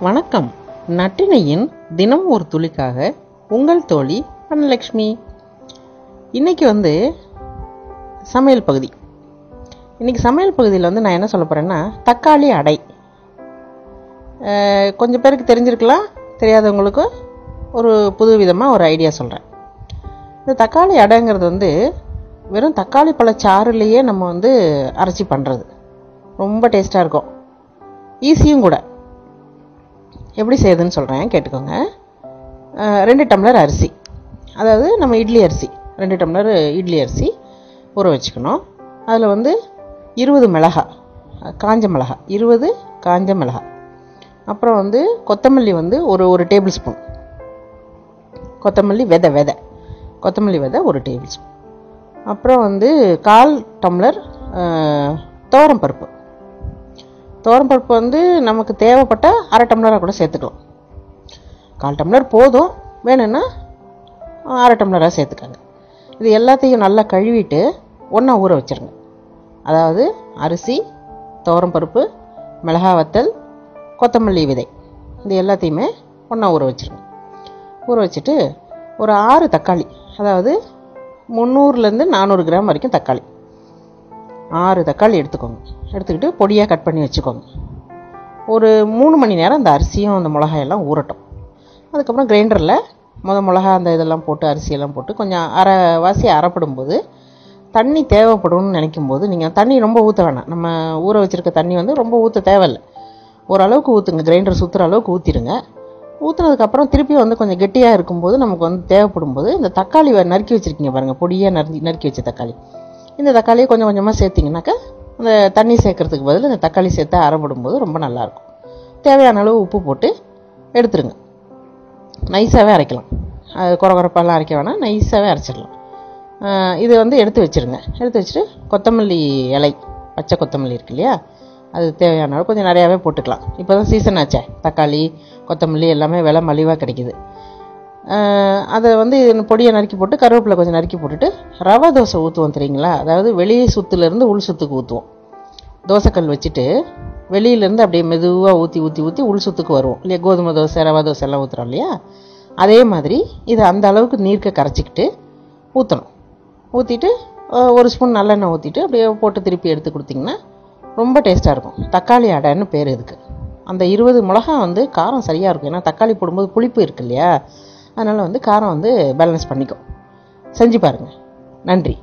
வணக்கம். நட்டினையின் தினம் ஒரு துளிக்காக உங்கள் தோழி அன்னலக்ஷ்மி. இன்னைக்கு வந்து சமையல் பகுதி. இன்னைக்கு சமையல் பகுதியில் வந்து நான் என்ன சொல்ல போகிறேன்னா தக்காளி அடை. கொஞ்சம் பேருக்கு தெரிஞ்சிருக்கலாம் தெரியாதவங்களுக்கு ஒரு புது விதமாக ஒரு ஐடியா சொல்கிறேன் இந்த தக்காளி அடைங்கிறது வந்து வெறும் தக்காளி பழச்சாறுலேயே நம்ம வந்து அரைச்சி பண்ணுறது ரொம்ப டேஸ்ட்டாக இருக்கும். ஈஸியும் கூட. எப்படி செய்யுதுன்னு சொல்கிறேன் கேட்டுக்கோங்க. ரெண்டு டம்ளர் அரிசி. அதாவது நம்ம இட்லி அரிசி. ரெண்டு டம்ளர் இட்லி அரிசி ஊற வச்சுக்கணும். அதில் வந்து இருபது மிளகாய் காஞ்ச மிளகாய் இருபது காஞ்ச மிளகாய். அப்புறம் வந்து கொத்தமல்லி வந்து ஒரு ஒரு டேபிள் ஸ்பூன். கொத்தமல்லி விதை விதை. கொத்தமல்லி விதை ஒரு டேபிள் ஸ்பூன். அப்புறம் வந்து கால் டம்ளர் துவரம் பருப்பு. துவரம் பருப்பு வந்து நமக்கு தேவைப்பட்ட அரை டம்ளராக கூட சேர்த்துக்கலாம். கால் டம்ளர் போதும். வேணும்னா அரை டம்ளராக சேர்த்துக்கோங்க. இது எல்லாத்தையும் நல்லா கழுவிட்டு ஒன்றா ஊற வச்சிருங்க. அதாவது அரிசி துவரம் பருப்பு வத்தல் கொத்தமல்லி விதை. இது எல்லாத்தையுமே ஒன்றா ஊற வச்சிருங்க. ஊற வச்சுட்டு ஒரு ஆறு தக்காளி அதாவது முந்நூறுலேருந்து நானூறு கிராம் வரைக்கும் தக்காளி. ஆறு தக்காளி எடுத்துக்கோங்க. எடுத்துக்கிட்டு பொடியாக கட் பண்ணி வச்சுக்கோங்க. ஒரு மூணு மணி நேரம் அந்த அரிசியும் அந்த மிளகாயெல்லாம் ஊறட்டும். அதுக்கப்புறம் கிரைண்டரில் முத மிளகா அந்த இதெல்லாம் போட்டு அரிசியெல்லாம் போட்டு கொஞ்சம் அரை வாசி அறப்படும்போது தண்ணி தேவைப்படும்னு நினைக்கும் போது நீங்கள் தண்ணி ரொம்ப ஊற்ற வேணாம். நம்ம ஊற வச்சுருக்க தண்ணி வந்து ரொம்ப ஊற்ற தேவையில்லை. ஓரளவுக்கு ஊற்றுங்க கிரைண்டர் சுற்றுற அளவுக்கு ஊற்றிடுங்க ஊற்றுனதுக்கப்புறம் திருப்பி வந்து கொஞ்சம் கெட்டியாக இருக்கும்போது நமக்கு வந்து தேவைப்படும் போது இந்த தக்காளி வ- நறுக்கி வச்சுருக்கீங்க பாருங்கள் பொடியாக நறுக்கி நறுக்கி வச்ச தக்காளி. இந்த தக்காளியை கொஞ்சம் கொஞ்சமாக சேர்த்திங்கனாக்கா அந்த தண்ணி சேர்க்குறதுக்கு பதில் இந்த தக்காளி சேர்த்து அரைப்படும்போது ரொம்ப நல்லாயிருக்கும். தேவையான அளவு உப்பு போட்டு எடுத்துருங்க. நைஸாகவே அரைக்கலாம். அது குறகுறப்பாலாம் அரைக்க வேணாம். நைஸாகவே அரைச்சிடலாம். இதை இது வந்து எடுத்து வச்சிருங்க. எடுத்து வச்சுட்டு கொத்தமல்லி இலை பச்சை கொத்தமல்லி இருக்கு இல்லையா? அது தேவையான அளவு கொஞ்சம் நிறையாவே போட்டுக்கலாம். இப்போ தான் சீசன் ஆச்சே. தக்காளி கொத்தமல்லி எல்லாமே விலை மலிவாக கிடைக்குது. அதை வந்து பொடியை நறுக்கி போட்டு கருவேப்பிலை கொஞ்சம் நறுக்கி போட்டுட்டு ரவா தோசை ஊற்றுவோம் தெரியுங்களா? அதாவது வெளியே சுத்துலேருந்து உள் சுத்துக்கு ஊற்றுவோம் தோசைக்கல் வச்சுட்டு வெளியிலேருந்து அப்படியே மெதுவாக ஊற்றி ஊற்றி ஊற்றி உள் சுத்துக்கு வருவோம். இல்லையா? கோதுமை தோசை ரவா தோசை எல்லாம் ஊற்றுறோம் இல்லையா? அதே மாதிரி இதை அந்த அளவுக்கு நீர்க்க கரைச்சிக்கிட்டு ஊற்றணும் ஊற்றிட்டு ஒரு ஸ்பூன் நல்லெண்ணெய் ஊற்றிட்டு அப்படியே போட்டு திருப்பி எடுத்து கொடுத்தீங்கன்னா ரொம்ப டேஸ்ட்டாக இருக்கும். தக்காளி அடைன்னு பேர் இதுக்கு. அந்த இருபது மிளகா வந்து காரம் சரியாக இருக்கும். ஏன்னா தக்காளி போடும்போது புளிப்பு இருக்கு இல்லையா? அதனால் வந்து காரம் வந்து பேலன்ஸ் பண்ணிக்கும் செஞ்சு பாருங்கள் நன்றி.